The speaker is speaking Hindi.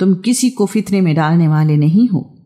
तुम किसी को फितने में डालने वाले नहीं हो।